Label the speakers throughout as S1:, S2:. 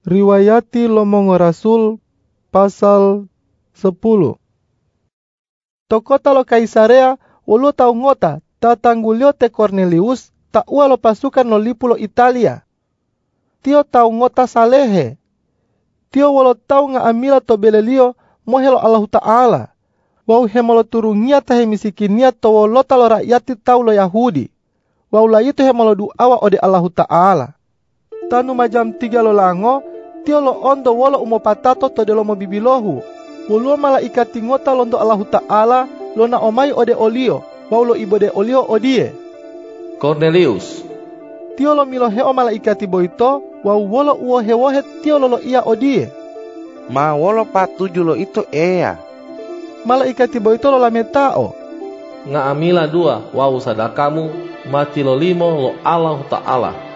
S1: Riwayati Lomongo Rasul pasal 10 Tokota lo Kaisarea ulo tau ngota tatanggulio te Cornelius ta ua pasukan lo lipulo Italia. Tio tau ngota salehe. Tio walo tau nga amila to belelio mohelo Allah Ta'ala. Wau hemolo turungia tahe misikinia to wolota lo rakyati tau lo Yahudi. Wau la itu hemolo duawa ode Allah Ta'ala. Tanu majam tiga lo lango, tio lo ondo wolo umo patato to delo mo bibilohu. Wuluo malaikat tingota londo Allah Ta'ala lo na omai ode olio, wau lo ibode olio odie.
S2: Cornelius,
S1: Tio lo milo heo malaikati boito, wau wolo uo hewohe tio lo lo ia odie.
S3: Ma wolo patuju lo itu ea.
S1: Malaikati boito lo lametao.
S2: nga amila dua wau sadakamu mati lo limo lo Allah Ta'ala.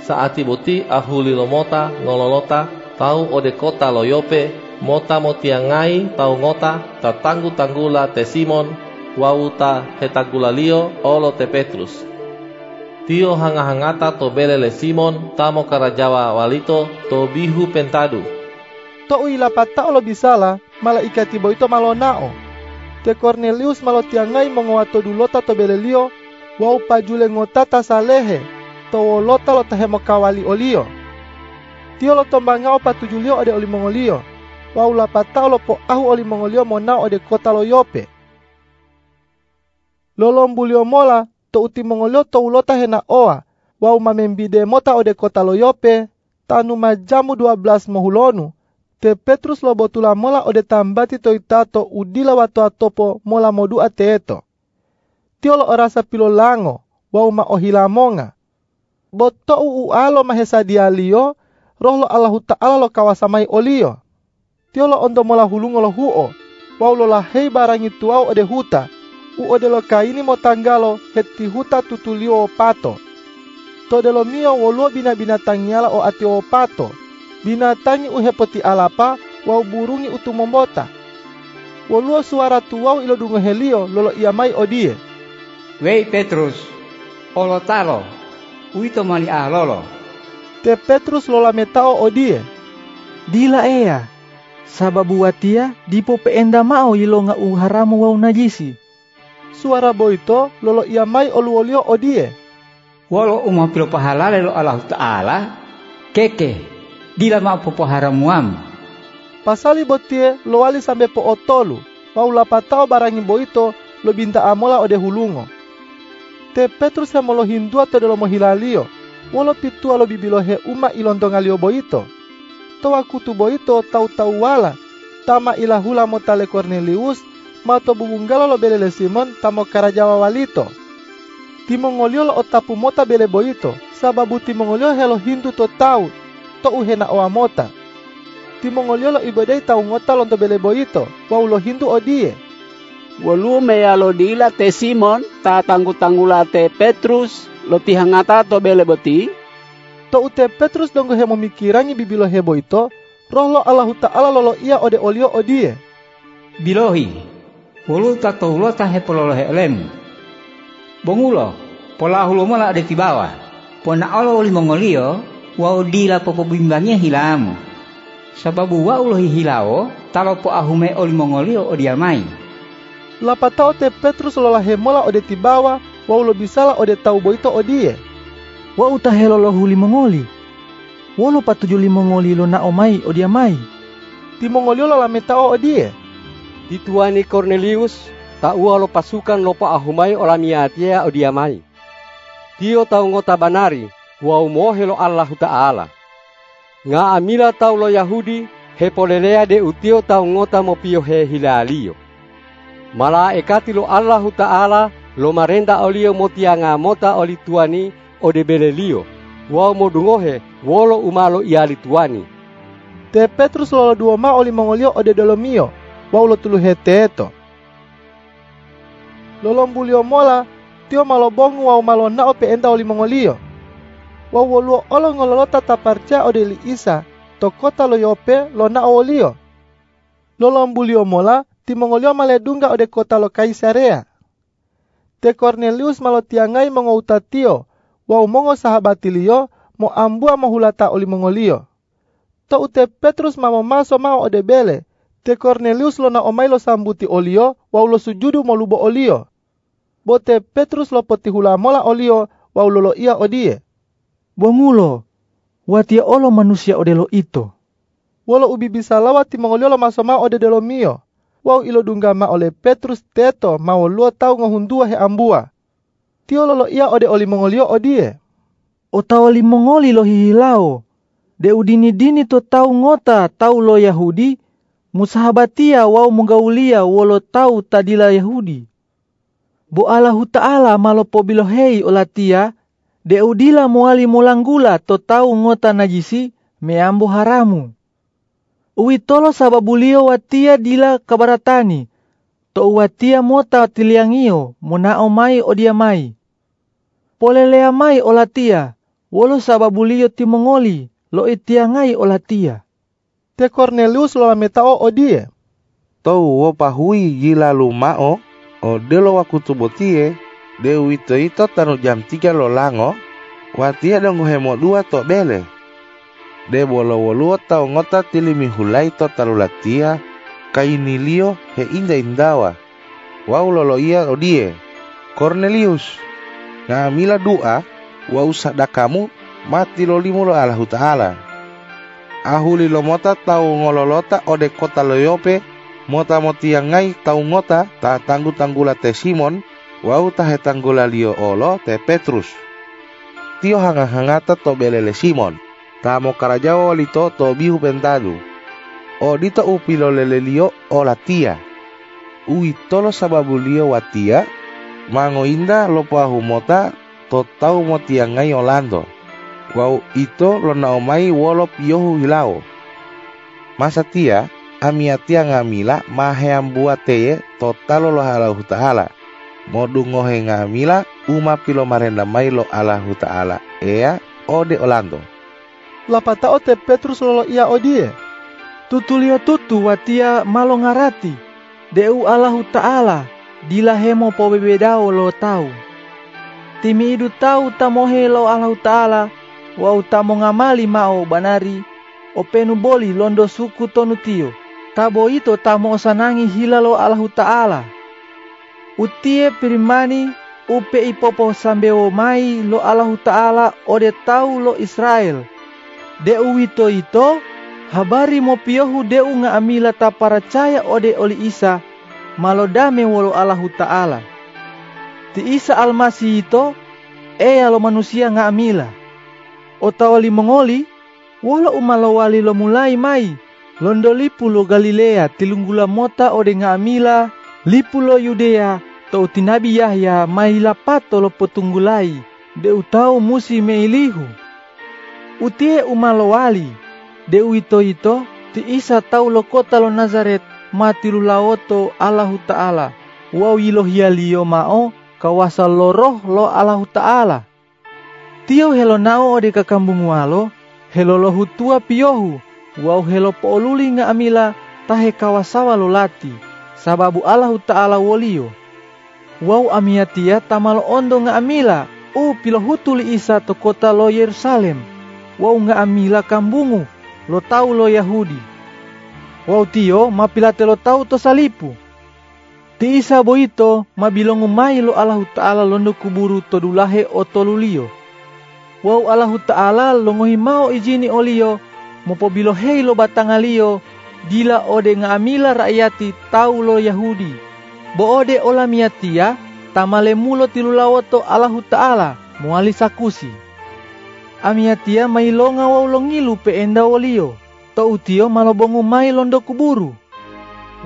S2: Saati boti ahuli lo mota ngololota tau ode kota lo yope mota motiangai tau ngota tatanggu tanggula te Simon wau ta hetagulalio olo te Petrus. Tio hanga-hangata to belele Simon tamo karajawa walito to bihu pentadu.
S1: To uila patao lo bisala, malaikati boito malonao. Te Cornelius malo tiangai mongoato dulota to belelio, wau pajule ngotata salehe, to wolota lo tahemo kawali olio. Tio lo tombangao patujulio ode oli mongolio, wau la patao lo po ahu oli mongolio monao ode kota lo yope. Lolombulio mola, to uti mongolio to ulota hena oa, wau mamembide mota ode kota lo yope, tanu majamu 12 mohulonu, te Petrus lo botula mola ode tambati to itato udila watu atopo mola modu ateeto. Tio lo orasa pilo lango, wau ma ohilamonga. Boto u alo mahesadia lio, roh lo Allahu Ta'ala lo kawasamai olio. Tio lo ondo mola hulungo lo huo, wau lo lahei barangi tuau ode huta, u ode lo kaini mo tanggalo heti huta tutulio pato. To de lo mio wolo bina binatang nyala o ati o pato, binatangi uhepoti alapa wau burungi utu mombota. Woluo suara tuau ilo dungo helio lolo iamai odie.
S4: Wei Petrus, olo uito mali alolo.
S1: Te Petrus lola metao odie.
S5: Dila ea, sababu watia dipo peenda mao ilo nga uharamu wau najisi.
S1: Suara boito lolo iamai oluolio odie.
S4: Walo umah pilo pahala lo Allah Ta'ala, keke, dila ma popo haramuam.
S1: Pasali botie loali sampe po otolu. Wau lapatao barangi boito lo binta amola ode hulungo. Te Petrus yang molo hindua to delo mohilalio. Wolo pitua lo bibilohe uma ilondongalio boito. Toa kutu boito tau tau wala. Tama ilahula motale Cornelius. Mato bubunggalo lo belele Simon tamo karajawa walito. Timongolio lo otapu mota bele boito. Sababu timongolio helo hindu to tau. To uhena oa mota. Timongolio lo ibadai tau ngota lonto bele boito. Wau lo hindu odie.
S6: Volume ya lo dila te Simon, ta tanggu-tanggula te Petrus, lo tihangata to bele boti,
S1: To ute Petrus donggo he memikirangi bibilo hebo ito, roh lo Allahu Ta'ala lolo ia ode olio odie.
S4: Bilohi, wulu tato ulo tahe pololo helem. Bongulo, pola hulo mola ada di bawah. Pona olo uli mongolio, wau dila popo bimbangnya hilamu. Sababu wa ulo hilao, talo po ahume oli mongolio odiamai.
S1: Lapatao te Petrus lola hemola ode tibawa, wau lo bisala ode tau boito odie.
S5: Wa utahelo lo huli mongoli. Wolo patujuli mongoli lo na omai o dia mai.
S1: Timongolio lola metao odie.
S7: Dituani Cornelius, ta ua lo pasukan lopo ahumai olamiatia odiamai. Tio tau ngota banari, wau mohe lo Allah Ta'ala. Nga amila tau lo Yahudi, he polelea de utio tau ngota mo pio he hilalio. Malaekati lo Allah Ta'ala lo marenda olio motia nga mota oli tuani ode belelio. Wau mo dungohe, wolo umalo iali tuani.
S1: Te Petrus lolo duoma oli mongolio ode dolomio, wau lo tulu heteeto. Lolombulio mola, tio malobongu wau malona ope enda oli mongolio. Wau woluo olo ngololota taparca ode li isa, to kota lo yope lona olio. Lolombulio mola, ti mongolio maledunga ode kota lo Kaisarea. Te Cornelius malo tiangai mongouta tio, wau mongo sahabatilio mo ambua mohulata oli mongolio. To ute Petrus mamo maso mau ode bele. Te Cornelius lo na omai lo sambuti olio, wau lo sujudu mo lubo olio. Bote Petrus lo poti hula mola olio, wau lo lo ia odie.
S5: Bongulo, watia olo manusia ode lo ito.
S1: Wolo ubi bisa lawati mongolio lo maso mau ode delo mio. Wau ilo dungga ma ole Petrus teto mau luo tau ngohundua he ambua. Tio lo lo ia ode oli mongolio odie.
S5: O tawali mongoli lo hihilao. De udini dini to tau ngota tau lo Yahudi, musahabatia wau mengaulia wolo tau tadila Yahudi. Bo Allah Ta'ala malo pobilo hei olatia, de udila moali molanggula to tau ngota najisi meambo haramu. Uwi tolo sababulio watia dila kabaratani, to watia mota tiliangio monao mai odia mai. Polelea mai olatia, wolo sababulio timongoli lo itiangai olatia.
S1: Te Cornelius lo metao odie.
S3: Tou wo pahui gila lumao, o delo wakutu botie, de wito ito tanu jam tiga lo lango, watia dong hemo dua to bele. De bolo woluo tau ngota tilimi hulai to talulatia, kainilio he inda indawa. Wau lolo ia odie. Cornelius, ngamila dua, wau sadakamu mati lo limu lo Allah Ta'ala. Ahuli lo mota tau ngololota ode kota loyope, mota motiangai tau ngota ta tanggu tanggula te Simon, wau tahe tanggula lio olo te Petrus. Tio hanga hangata to belele Simon, ta mo karajawa lito to bihu pentadu. O dito upilo lele lio ola tia. Ui tolo sababu lio watia, mango inda lo pahu mota to tau motiangai olando. Wau ito lo naomai wolo piohu hilao. Masa tia, amiatia ngamila maheambua teye totalo lo halahu ta'ala. Modu ngohe ngamila uma pilo marenda mai lo alahu ta'ala. Ea ode olando.
S1: Lapata ote Petrus lolo ia odie.
S5: Tutulio tutu watia malo ngarati. Deu Allahu Ta'ala, dila hemo po bebedao lo tau. Timi idu tau tamohe lo Allahu Ta'ala, wau tamo ngamali mao banari, o penu boli londo suku tonu tio. Tabo ito tamo sanangi hila lo Allahu Ta'ala. Utie pirimani upe ipopo sambeo mai lo Allahu Ta'ala ode tau lo Israel. Deu ito ito, habari mo piohu deu nga amila ta paracaya ode oli Isa, malo dame wolo Allahu Ta'ala. Ti Isa almasi ito, ea lo manusia nga amila. O tawali mongoli, wolo umalawali lo mulai mai, londo lipu Galilea tilunggula mota ode nga amila, lipu lo Yudea, to tinabi Yahya mai lapato lo petunggulai, de utau musi meilihu. Utie umalawali, de ito ito, ti isa tau lo kota lo Nazaret, mati lu laoto Allahu Ta'ala, wau ilo hialio mao, kawasa lo roh lo Allahu Ta'ala. Tio helo nao ode kakambung walo, helo lo hutua piohu, wau helo pooluli nga amila, tahe kawasawa lo lati, sababu Allahu Ta'ala wolio. Wau amiatia tamalo ondo nga amila, u pilo hutuli isa to kota lo Yerusalem, wau nga amila kambungu, lo tau lo Yahudi. Wau tio mapilate lo tau to salipu. Ti isa boito mabilongu mai lo Allahu Ta'ala londo kuburu to dulahe o tolulio. Wau Allahu Ta'ala longohi mau izini olio, mopo bilo hei lo batangalio, dila ode nga amila rakyati tau lo Yahudi. Bo ode ola miatia, tamale mulo tilulawoto Allahu Ta'ala, muali sakusi. Amiatia mailonga wau longilu pe enda olio, to utio malobongu mai londo kuburu.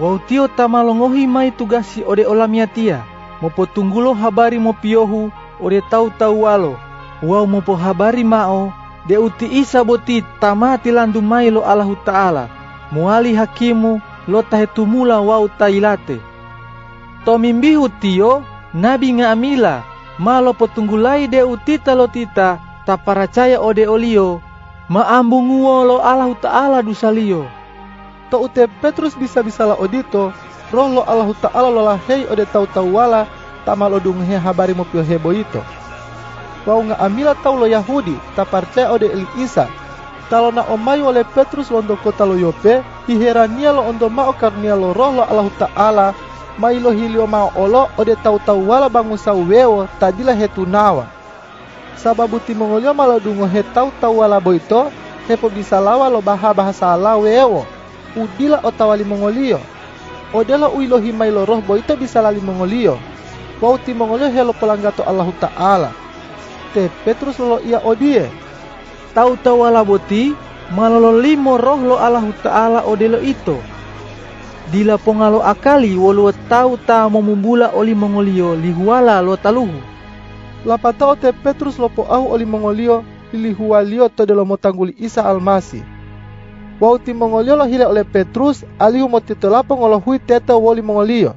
S5: Wau tio tamalongohi mai tugasi ode ola miatia, mopo tunggulo habari mo piohu ode tau tau walo. Wau mopo habari mao, de uti isa boti tamati landu mai lo Allahu Ta'ala, muali hakimu lo tahetumula wau tailate. Tomimbihu tio, nabi nga amila, malo petunggulai de utita lo tita, ta paracaya ode olio, maambunguo lo Allah Ta'ala dusalio.
S1: To ute Petrus bisa-bisa la odito, roh lo Allah Ta'ala lo lahei ode tau-tau wala, tamal odung he habari mo pio hebo ito. Wau nga amila tau lo Yahudi, ta percaya ode Eli Isa, Talo na omai oleh Petrus londo kota lo Yope, iherania lo ondo mao karnia lo roh lo Allah Ta'ala, mai lo hilio mao olo ode tau-tau wala bangun sau wewo tadila hetunawa. Sababu timongolio malo dungo he tau-tau wala boito, hepo bisa lawa lo baha bahasa ala wewo. Udila otawali mongolio. Odelo uilo himai lo roh boito bisa lali mongolio. Wau timongolio helo pelanggato Allah Ta'ala. Te Petrus lo ia odie,
S5: Tau tau ala boti, malolo limo roh lo Allah Ta'ala odelo ito. Dila pongalo akali walu tau ta momumbula oli mongolio lihuala lo taluhu.
S1: Lapatao te Petrus lo poahu oli mongolio lilihualio to delo motangguli Isa almasi. Wau ti mongolio lo hile oleh Petrus alihu motitolapo ngolo hui teta woli mongolio.